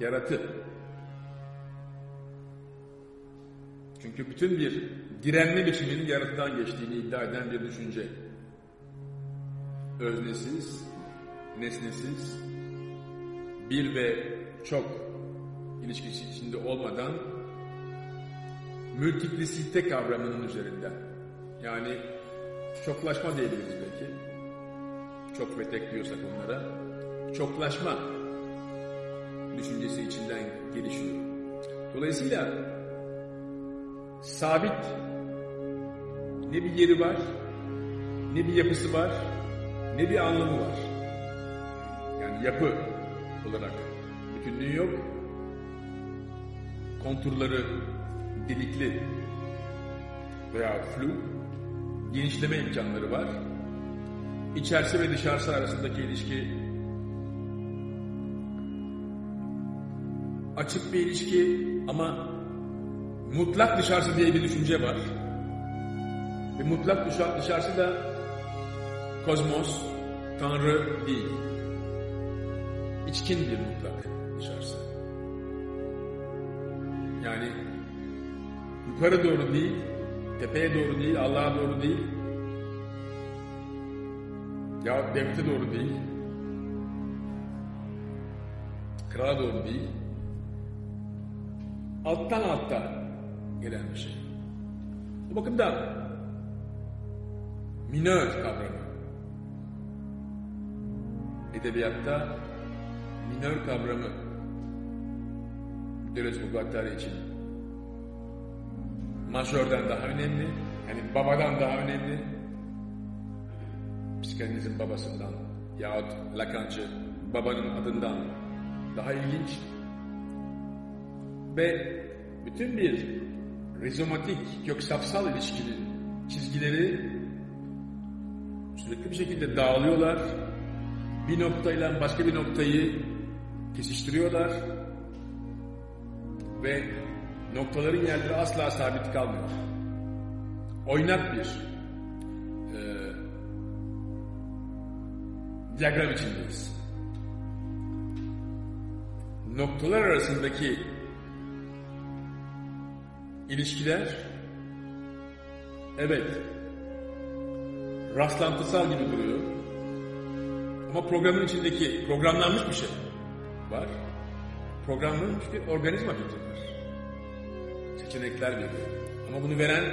yaratı. Çünkü bütün bir direnme biçiminin yaratıdan geçtiğini iddia eden bir düşünce. Öznesiz, nesnesiz, bir ve çok ilişkisi içinde olmadan multiplisite kavramının üzerinden. Yani çoklaşma diyebiliriz belki. Çok ve tek diyorsak onlara. Çoklaşma düşüncesi içinden gelişiyor. Dolayısıyla sabit ne bir yeri var, ne bir yapısı var, ne bir anlamı var. Yani yapı olarak bütünlüğü yok. Konturları delikli veya flu, genişleme imkanları var. İçerisi ve dışarısı arasındaki ilişki açık bir ilişki ama mutlak dışarısı diye bir düşünce var. Ve mutlak dışarısı da kozmos, tanrı değil. İçkin bir mutlak dışarısı. Yani yukarı doğru değil, tepeye doğru değil, Allah'a doğru değil, ya devlete doğru değil, krala doğru değil, alttan alttan gelen bir şey. Bu bakımda minör kavramı edebiyatta minör kavramı Deleuze Guattari için majörden daha önemli, yani babadan daha önemli, psikanalizin babasından yahut Lacancı babanın adından daha ilginç ve bütün bir rizomatik, köksapsal ilişkinin çizgileri sürekli bir şekilde dağılıyorlar. Bir noktayla başka bir noktayı kesiştiriyorlar ve noktaların yerleri asla sabit kalmıyor. Oynak bir e, diyagram içindeyiz. Noktalar arasındaki ilişkiler evet rastlantısal gibi duruyor. Ama programın içindeki programlanmış bir şey var. Programlanmış bir organizma fikri var. Seçenekler veriyor. Ama bunu veren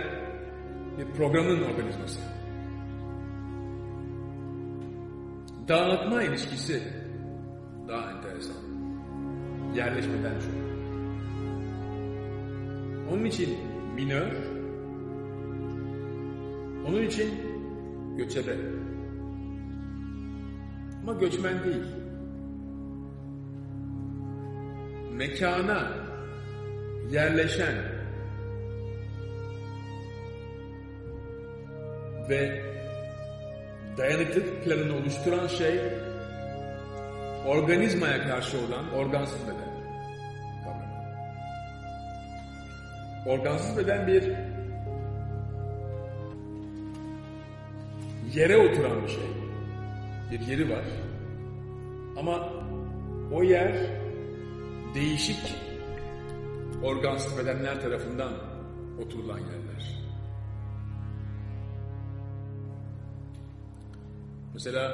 bir programın organizması. Dağıtma ilişkisi daha enteresan. Yerleşmeden çok. Onun için minör, onun için göçebe. Ama göçmen değil. Mekana yerleşen ve dayanıklılık planını oluşturan şey organizmaya karşı olan organsız beden. Organsız beden bir yere oturan bir şey. Bir yeri var. Ama o yer değişik organsız bedenler tarafından oturulan yerler. Mesela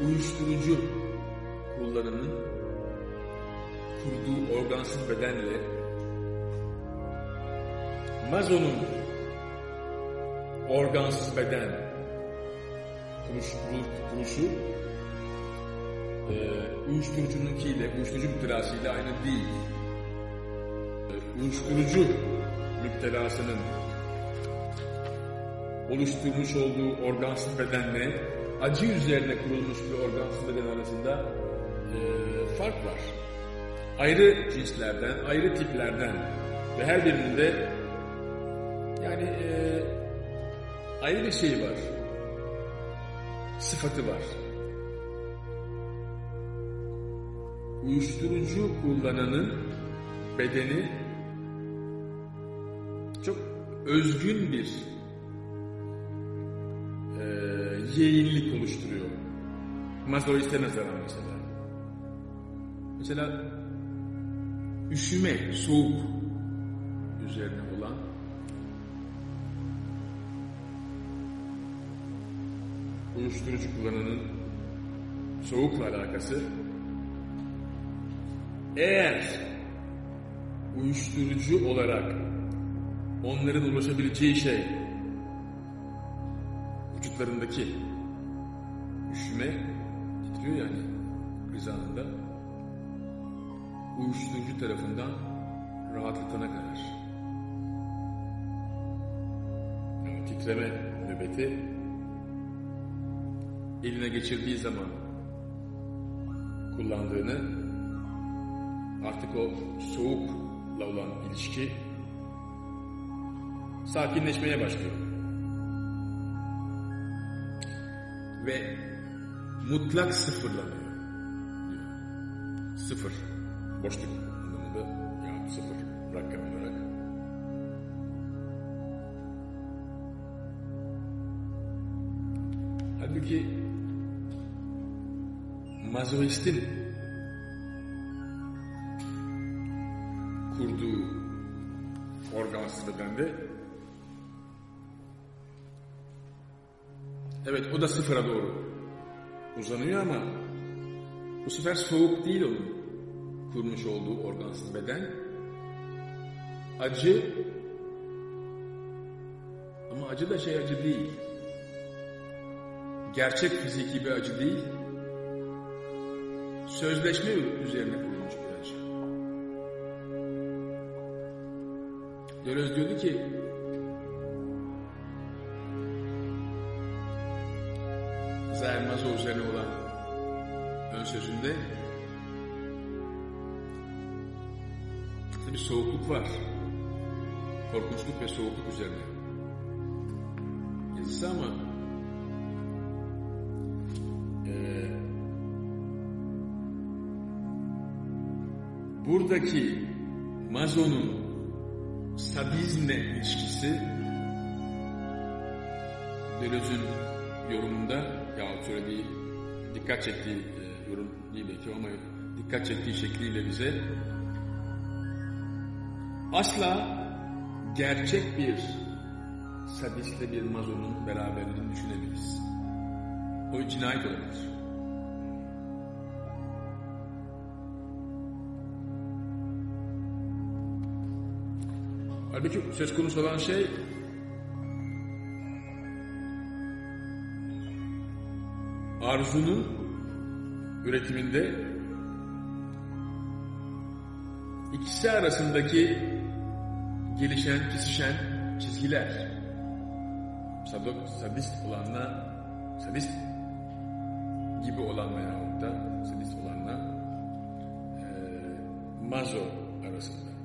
uyuşturucu kullanımının kurduğu organsız bedenle Mazo'nun organsız beden kuruşu e, uyuşturucununkiyle, uyuşturucu müptelasıyla aynı değil. E, uyuşturucu müptelasının oluşturmuş olduğu organsız bedenle acı üzerine kurulmuş bir organsız beden arasında fark var. Ayrı cinslerden, ayrı tiplerden ve her birinde yani e, ayrı bir şey var. Sıfatı var. Uyuşturucu kullananın bedeni çok özgün bir e, yeğinlik oluşturuyor. mazoiste nazaran mesela. Mesela üşüme, soğuk üzerine olan uyuşturucu kullananın soğukla alakası eğer uyuşturucu olarak onların ulaşabileceği şey vücutlarındaki üşüme titriyor yani kriz anında uyuşturucu tarafından rahatlatana kadar. Titreme nöbeti eline geçirdiği zaman kullandığını artık o soğukla olan ilişki sakinleşmeye başlıyor. Ve mutlak sıfırlanıyor. Sıfır. Boşluk anlamında ya sıfır. Rakam olarak. Halbuki mazoistin kurduğu organsız bedende evet o da sıfıra doğru uzanıyor ama bu sefer soğuk değil onun kurmuş olduğu organsız beden. Acı ama acı da şey acı değil. Gerçek fiziki bir acı değil. Sözleşme üzerine kurulmuş bir acı. Deleuze diyordu ki Zermazo üzerine olan ön sözünde bir soğukluk var. Korkunçluk ve soğukluk üzerine. Yazısı ama e, buradaki Mazo'nun sadizmle ilişkisi Deleuze'ün yorumunda ya söylediği dikkat çektiği e, yorum değil belki ama dikkat çektiği şekliyle bize asla gerçek bir sadistle bir mazonun beraberliğini düşünemeyiz. O cinayet olabilir. Halbuki söz konusu olan şey arzunun üretiminde ikisi arasındaki gelişen, kesişen çizgiler. Sadok, sadist olanla, sadist gibi olan veyahut da sadist olanla e, mazo arasında.